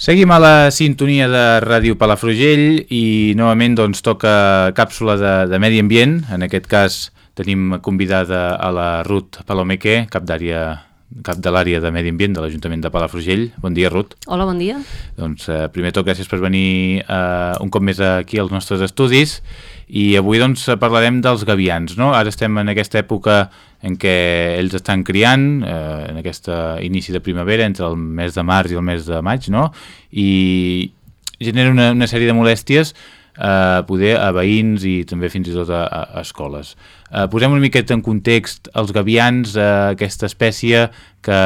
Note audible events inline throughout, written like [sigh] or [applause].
Seguim a la sintonia de Ràdio Palafrugell i novament doncs, toca càpsula de, de medi ambient. En aquest cas tenim convidada a la Ruth Palomeque, cap d'àrea cap de l'àrea de Medi Ambient de l'Ajuntament de Palafrugell. Bon dia, Ruth. Hola, bon dia. Doncs, eh, primer tot, gràcies per venir eh, un cop més aquí als nostres estudis i avui doncs parlarem dels gavians, no? Ara estem en aquesta època en què ells estan criant, eh, en aquest inici de primavera, entre el mes de març i el mes de maig, no? I genera una, una sèrie de molèsties eh, poder a veïns i també fins i tot a, a, escoles. Eh, posem una miqueta en context els gavians, eh, aquesta espècie que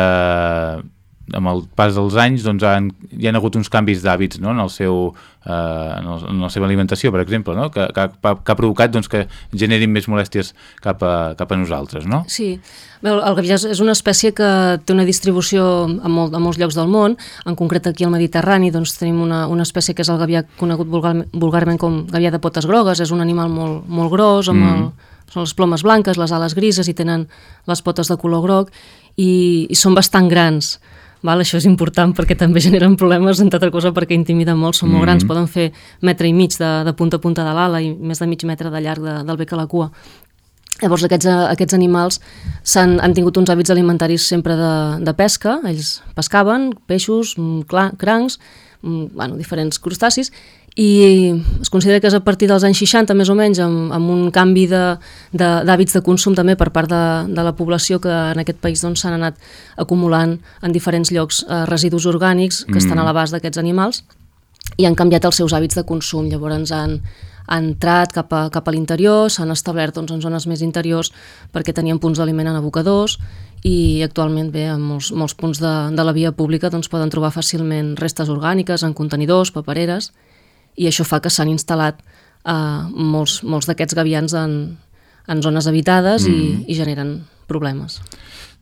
amb el pas dels anys doncs, han, hi ha hagut uns canvis d'hàbits no? en, el seu, eh, en, el, en la seva alimentació, per exemple, no? que, que, que ha provocat doncs, que generin més molèsties cap a, cap a nosaltres. No? Sí, Bé, el gavià és una espècie que té una distribució a, molt, a molts llocs del món, en concret aquí al Mediterrani doncs, tenim una, una espècie que és el gavià conegut vulgar, vulgarment com gavià de potes grogues, és un animal molt, molt gros, amb mm. el, són les plomes blanques, les ales grises i tenen les potes de color groc i, i són bastant grans. Val? Això és important perquè també generen problemes, entre altra cosa perquè intimiden molt, són molt mm -hmm. grans, poden fer metre i mig de, de punta a punta de l'ala i més de mig metre de llarg de, del bec a la cua. Llavors aquests, aquests animals han, han tingut uns hàbits alimentaris sempre de, de pesca, ells pescaven peixos, mm, crancs, mm, bueno, diferents crustacis, i es considera que és a partir dels anys 60 més o menys amb, amb un canvi d'hàbits de, de, de consum també per part de, de la població que en aquest país doncs, s'han doncs, anat acumulant en diferents llocs eh, residus orgànics que mm. estan a l'abast d'aquests animals i han canviat els seus hàbits de consum, llavors han, han entrat cap a, cap a l'interior, s'han establert doncs, en zones més interiors perquè tenien punts d'aliment en abocadors i actualment bé, en molts, molts punts de, de la via pública doncs, poden trobar fàcilment restes orgàniques en contenidors, papereres i això fa que s'han instal·lat eh, molts, molts d'aquests gavians en, en zones habitades mm. i, i generen problemes.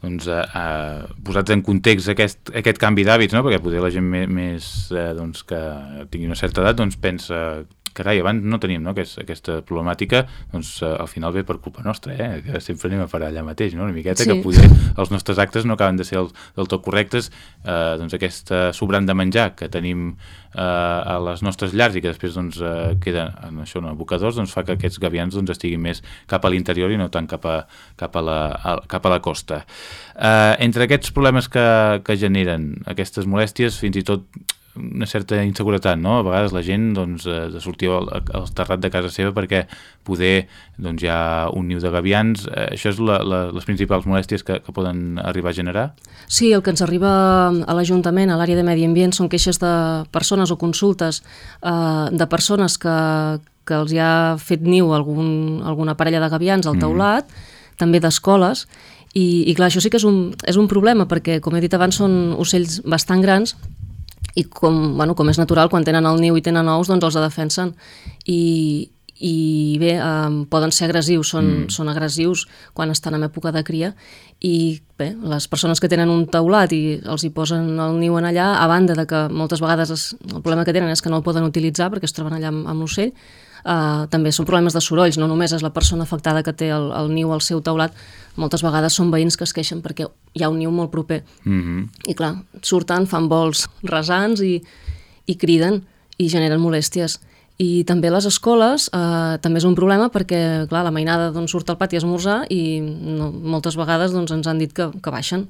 Doncs, eh, eh, posats en context aquest, aquest canvi d'hàbits, no? perquè potser la gent més, més eh, doncs, que tingui una certa edat doncs, pensa carai, abans no tenim no, aquest, aquesta problemàtica, doncs uh, al final ve per culpa nostra, eh? que sempre anem a parar allà mateix, no? una miqueta, sí. que potser els nostres actes no acaben de ser el, del tot correctes, eh, doncs aquesta sobrant de menjar que tenim eh, a les nostres llars i que després doncs, eh, queda en això, en abocadors, doncs fa que aquests gavians doncs, estiguin més cap a l'interior i no tant cap a, cap a, la, a, cap a la costa. Eh, entre aquests problemes que, que generen aquestes molèsties, fins i tot una certa inseguretat, no? A vegades la gent doncs, eh, de sortir al, al terrat de casa seva perquè poder doncs, hi ha un niu de gavians. Eh, això és la, la, les principals molèsties que, que poden arribar a generar? Sí, el que ens arriba a l'Ajuntament, a l'àrea de Medi Ambient, són queixes de persones o consultes eh, de persones que, que els hi ha fet niu algun, alguna parella de gavians al mm. teulat, mm. també d'escoles, i, i clar, això sí que és un, és un problema perquè, com he dit abans, són ocells bastant grans i com, bueno, com és natural, quan tenen el niu i tenen ous, doncs els defensen i, i bé, eh, poden ser agressius, són, mm. són agressius quan estan en època de cria i bé, les persones que tenen un teulat i els hi posen el niu en allà, a banda de que moltes vegades es, el problema que tenen és que no el poden utilitzar perquè es troben allà amb, amb l'ocell, Uh, també són problemes de sorolls, no només és la persona afectada que té el, el niu al seu teulat, moltes vegades són veïns que es queixen perquè hi ha un niu molt proper. Mm -hmm. I clar, surten, fan vols rasants i, i criden i generen molèsties. I també les escoles eh, també és un problema perquè, clar, la mainada doncs, surt al pati a esmorzar i no, moltes vegades doncs, ens han dit que, que baixen,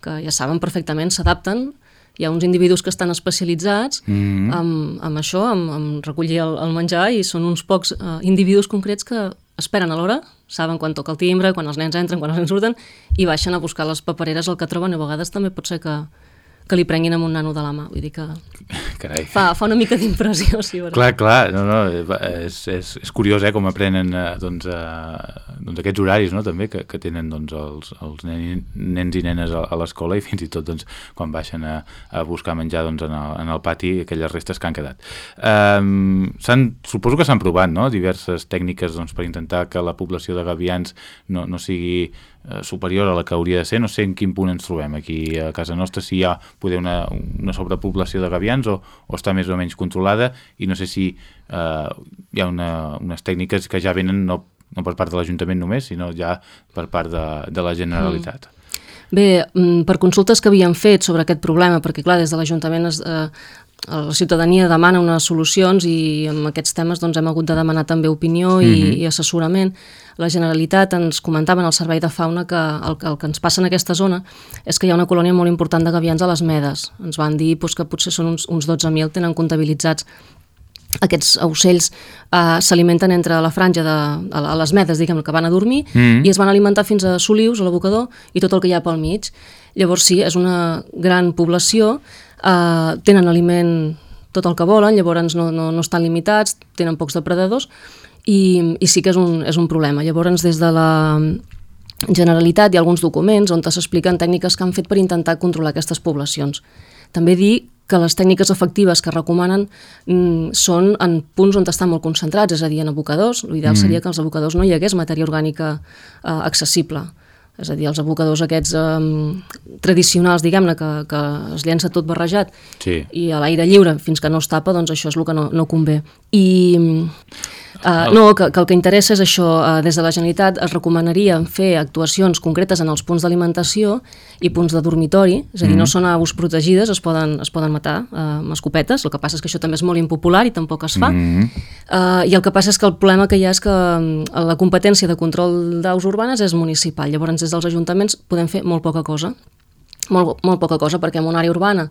que ja saben perfectament, s'adapten hi ha uns individus que estan especialitzats mm -hmm. amb, amb això, amb, amb recollir el, el menjar i són uns pocs uh, individus concrets que esperen a l'hora, saben quan toca el timbre, quan els nens entren, quan els nens surten i baixen a buscar les papereres el que troben i a vegades també pot ser que, que li prenguin amb un nano de la mà. Vull dir que Carai. Fa, fa una mica d'impressió, sí. Verdad? Clar, clar, no, no, és, és, és curiós eh, com aprenen eh, doncs, eh, doncs aquests horaris no, també que, que tenen doncs, els, els nen, nens i nenes a, a l'escola i fins i tot doncs, quan baixen a, a buscar menjar doncs, en, el, en el pati aquelles restes que han quedat. Um, suposo que s'han provat no, diverses tècniques doncs, per intentar que la població de gavians no, no sigui Eh, superior a la que hauria de ser. No sé en quin punt ens trobem aquí a casa nostra, si hi ha poder una, una sobrepoblació de gavians o, o està més o menys controlada i no sé si eh, hi ha una, unes tècniques que ja venen no, no per part de l'Ajuntament només, sinó ja per part de, de la Generalitat. Mm. Bé, mm, per consultes que havíem fet sobre aquest problema, perquè clar, des de l'Ajuntament eh, la ciutadania demana unes solucions i amb aquests temes doncs, hem hagut de demanar també opinió i, mm -hmm. i assessorament. La Generalitat ens comentava en el Servei de Fauna que el, el que ens passa en aquesta zona és que hi ha una colònia molt important de gavians a les medes. Ens van dir doncs, que potser són uns, uns 12.000, tenen comptabilitzats aquests ocells eh, s'alimenten entre la franja de a les medes, diguem que van a dormir, mm. i es van alimentar fins a solius, a l'abocador, i tot el que hi ha pel mig. Llavors sí, és una gran població, eh, tenen aliment tot el que volen, llavors no, no, no estan limitats, tenen pocs depredadors, i, i sí que és un, és un problema. Llavors, des de la Generalitat hi ha alguns documents on s'expliquen tècniques que han fet per intentar controlar aquestes poblacions. També dir que les tècniques efectives que recomanen mm, són en punts on estan molt concentrats, és a dir, en abocadors. L'ideal mm. seria que als abocadors no hi hagués matèria orgànica eh, accessible. És a dir, els abocadors aquests eh, tradicionals, diguem-ne, que, que es llença tot barrejat sí. i a l'aire lliure fins que no es tapa, doncs això és el que no, no convé. I Uh, no, que, que el que interessa és això, uh, des de la Generalitat es recomanaria fer actuacions concretes en els punts d'alimentació i punts de dormitori, és a dir, mm. no mhm. són aus protegides, es poden, es poden matar uh, amb escopetes, el que passa és que això també és molt impopular i tampoc es fa, mm. uh, i el que passa és que el problema que hi ha és que la competència de control d'aus urbanes és municipal, llavors des dels ajuntaments podem fer molt poca cosa, molt, molt poca cosa, perquè en una àrea urbana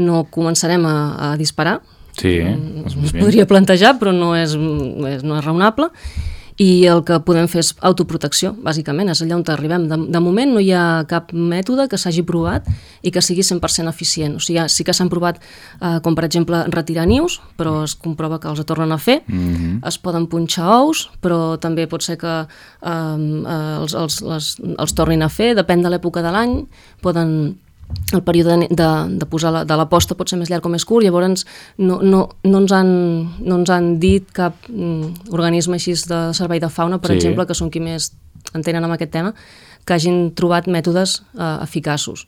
no començarem a, a disparar, Sí, mm, es podria plantejar, però no és, no és raonable. I el que podem fer és autoprotecció, bàsicament, és allà on arribem. De, de moment no hi ha cap mètode que s'hagi provat i que sigui 100% eficient. O sigui, sí que s'han provat, eh, com per exemple, retirar nius, però es comprova que els tornen a fer. Mm -hmm. Es poden punxar ous, però també pot ser que eh, eh, els, els, les, els tornin a fer, depèn de l'època de l'any. Poden el període de, de, de posar la, de la posta pot ser més llarg o més curt, llavors no, no, no, ens, han, no ens han dit cap mm, organisme així de servei de fauna, per sí. exemple, que són qui més entenen amb aquest tema, que hagin trobat mètodes eh, eficaços.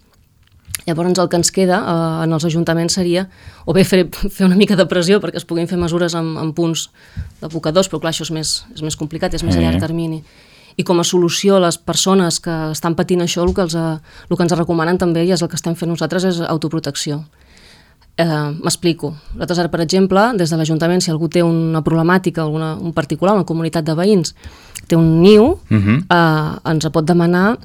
Llavors el que ens queda eh, en els ajuntaments seria o bé fer, [laughs] fer una mica de pressió perquè es puguin fer mesures en, en punts d'abocadors, però clar, això és més, és més complicat, és més a llarg termini i com a solució a les persones que estan patint això, el que, els, el que ens recomanen també, i és el que estem fent nosaltres, és autoprotecció. Eh, M'explico. Nosaltres ara, per exemple, des de l'Ajuntament, si algú té una problemàtica, alguna, un particular, una comunitat de veïns, té un niu, uh mhm. -huh. eh, ens pot demanar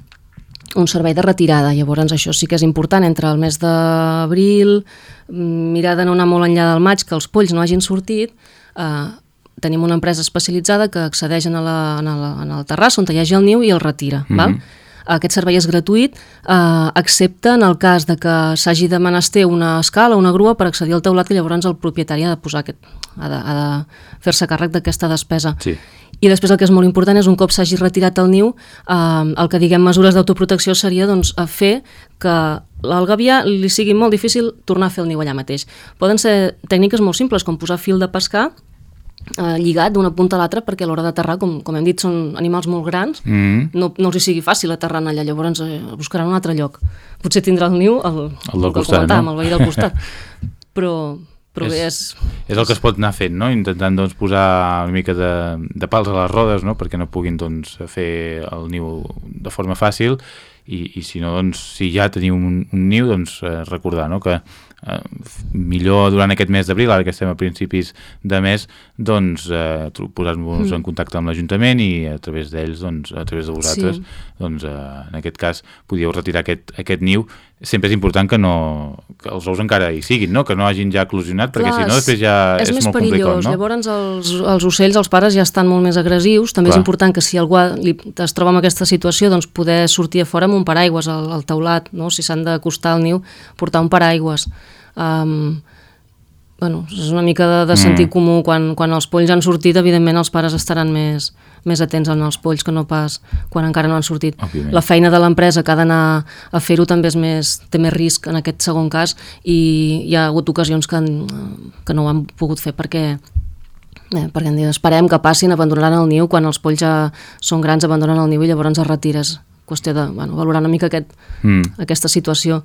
un servei de retirada. Llavors, això sí que és important entre el mes d'abril, mirar de no anar molt enllà del maig, que els polls no hagin sortit, eh, tenim una empresa especialitzada que accedeix en, la, en, el, en el terrassa on hi hagi el niu i el retira. Mm -hmm. val? Aquest servei és gratuït, eh, excepte en el cas de que s'hagi de menester una escala, una grua per accedir al teulat, que llavors el propietari ha de posar aquest, ha de, ha de fer-se càrrec d'aquesta despesa. Sí. I després el que és molt important és un cop s'hagi retirat el niu, eh, el que diguem mesures d'autoprotecció seria doncs, fer que al gavià li sigui molt difícil tornar a fer el niu allà mateix. Poden ser tècniques molt simples, com posar fil de pescar eh, lligat d'una punta a l'altra perquè a l'hora d'aterrar, com, com hem dit, són animals molt grans, mm. no, no els hi sigui fàcil aterrar allà, llavors eh, buscaran un altre lloc. Potser tindrà el niu al, el del costat, no? el veí del costat. [laughs] però, però és, bé, és... És el que es pot anar fent, no? Intentant doncs, posar una mica de, de pals a les rodes, no? Perquè no puguin doncs, fer el niu de forma fàcil i, i si no, doncs, si ja teniu un, un niu, doncs eh, recordar no? que eh, millor durant aquest mes d'abril, ara que estem a principis de mes, doncs eh, posar-nos mm. en contacte amb l'Ajuntament i a través d'ells, doncs, a través de vosaltres, sí. doncs eh, en aquest cas podíeu retirar aquest, aquest niu. Sempre és important que, no, que els ous encara hi siguin, no? que no hagin ja eclosionat, perquè Clar, si no després ja és, és molt perillós. complicat. No? Llavors els, els ocells, els pares ja estan molt més agressius, també Clar. és important que si algú li, es troba en aquesta situació, doncs poder sortir a fora amb un paraigües al, al teulat, no? si s'han d'acostar al niu, portar un paraigües Um, bueno, és una mica de, de sentit mm. comú. Quan, quan els polls han sortit, evidentment els pares estaran més, més atents en els polls que no pas quan encara no han sortit. Òbviament. La feina de l'empresa que ha d'anar a fer-ho també és més, té més risc en aquest segon cas i hi ha hagut ocasions que, han, que no ho han pogut fer perquè eh, perquè dit, esperem que passin, abandonaran el niu, quan els polls ja són grans abandonen el niu i llavors es retires. Qüestió de bueno, valorar una mica aquest, mm. aquesta situació.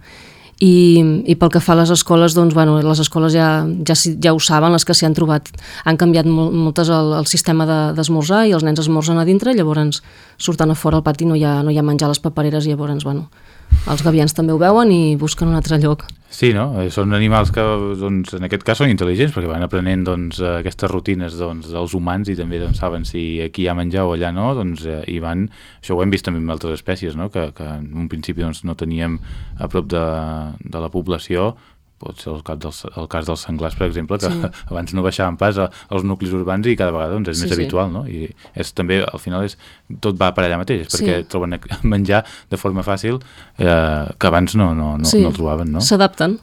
I, i pel que fa a les escoles, doncs, bueno, les escoles ja, ja, ja ho saben, les que s'hi han trobat. Han canviat molt, moltes el, el sistema d'esmorzar de, i els nens esmorzen a dintre, llavors surten a fora al pati no hi ha, no hi ha menjar a les papereres i llavors, bueno, els gavians també ho veuen i busquen un altre lloc. Sí, no? Eh, són animals que, doncs, en aquest cas, són intel·ligents perquè van aprenent doncs, eh, aquestes rutines doncs, dels humans i també doncs, saben si aquí hi ha menjar o allà no, doncs eh, hi van... Això ho hem vist també amb altres espècies, no? que, que en un principi doncs, no teníem a prop de, de la població pot ser el cas dels, el cas dels senglars, per exemple, que sí. [laughs] abans no baixaven pas als nuclis urbans i cada vegada doncs, és sí, més sí. habitual, no? I és també, al final, és, tot va per allà mateix, sí. perquè troben [laughs] menjar de forma fàcil eh, que abans no, no, no, sí. no el trobaven, no? S'adapten.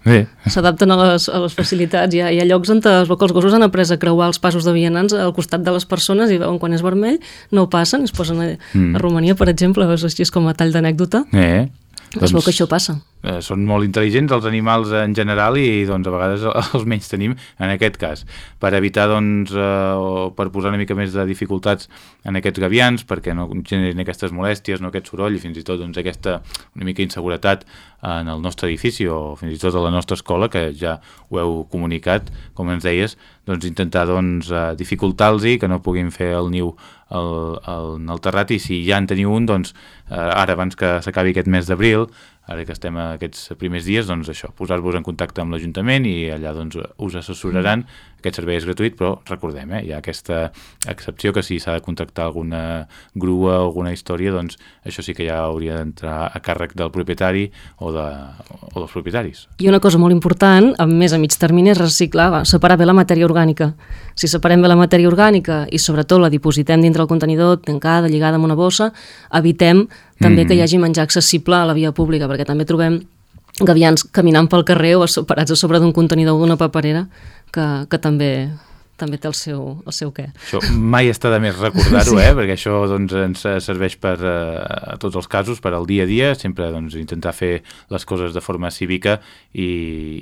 S'adapten a, les, a les facilitats. Hi ha, hi ha llocs on que els gossos han après a creuar els passos de vianants al costat de les persones i veuen quan és vermell, no ho passen, es posen a, mm. a Romania, per exemple, és així com a tall d'anècdota. Eh, doncs, es veu que això passa. Eh, són molt intel·ligents els animals en general i doncs, a vegades [laughs] els menys tenim en aquest cas. Per evitar, doncs, eh, o per posar una mica més de dificultats en aquests gavians, perquè no generin aquestes molèsties, no aquest soroll i fins i tot doncs, aquesta una mica inseguretat en el nostre edifici o fins i tot a la nostra escola, que ja ho heu comunicat, com ens deies, doncs intentar doncs, eh, dificultar-los que no puguin fer el niu al, en el terrat i si ja en teniu un, doncs eh, ara abans que s'acabi aquest mes d'abril ara que estem aquests primers dies, doncs això, posar-vos en contacte amb l'Ajuntament i allà doncs us assessoraran. Mm. Aquest servei és gratuït, però recordem, eh, hi ha aquesta excepció que si s'ha de contractar alguna grua o alguna història, doncs això sí que ja hauria d'entrar a càrrec del propietari o, de, o dels propietaris. I una cosa molt important, a més a mig termini, és reciclar, separar bé la matèria orgànica. Si separem bé la matèria orgànica i sobretot la dipositem dintre el contenidor, tancada, lligada amb una bossa, evitem també mm. que hi hagi menjar accessible a la via pública, perquè també trobem gavians caminant pel carrer o parats a sobre d'un contenidor d'una paperera que, que també també té el seu, el seu què. Això mai està de més recordar-ho, [laughs] sí. eh? perquè això doncs, ens serveix per uh, a tots els casos, per al dia a dia, sempre doncs, intentar fer les coses de forma cívica i,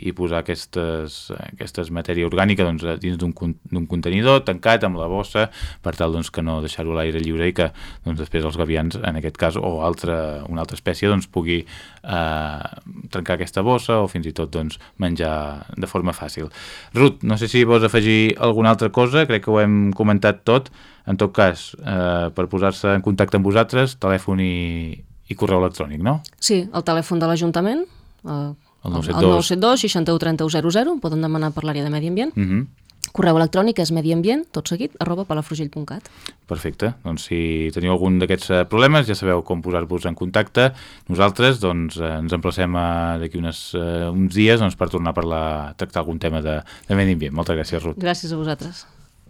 i posar aquestes, aquestes matèria orgànica doncs, dins d'un contenidor tancat amb la bossa per tal doncs, que no deixar-ho a l'aire lliure i que doncs, després els gavians, en aquest cas, o altra, una altra espècie, doncs, pugui eh, trencar aquesta bossa o fins i tot doncs, menjar de forma fàcil. Ruth, no sé si vols afegir alguna alguna altra cosa, crec que ho hem comentat tot. En tot cas, eh, per posar-se en contacte amb vosaltres, telèfon i, i correu electrònic, no? Sí, el telèfon de l'Ajuntament, eh, el 972, el 972 61 30 00, poden demanar per l'àrea de Medi Ambient. Uh mhm. -huh. Correu electrònic és mediambient, tot seguit, arroba palafrugell.cat. Perfecte. Doncs si teniu algun d'aquests eh, problemes ja sabeu com posar-vos en contacte. Nosaltres doncs, eh, ens emplacem d'aquí uh, uns dies doncs, per tornar a parlar, tractar algun tema de, de medi ambient. Moltes gràcies, Ruth. Gràcies a vosaltres.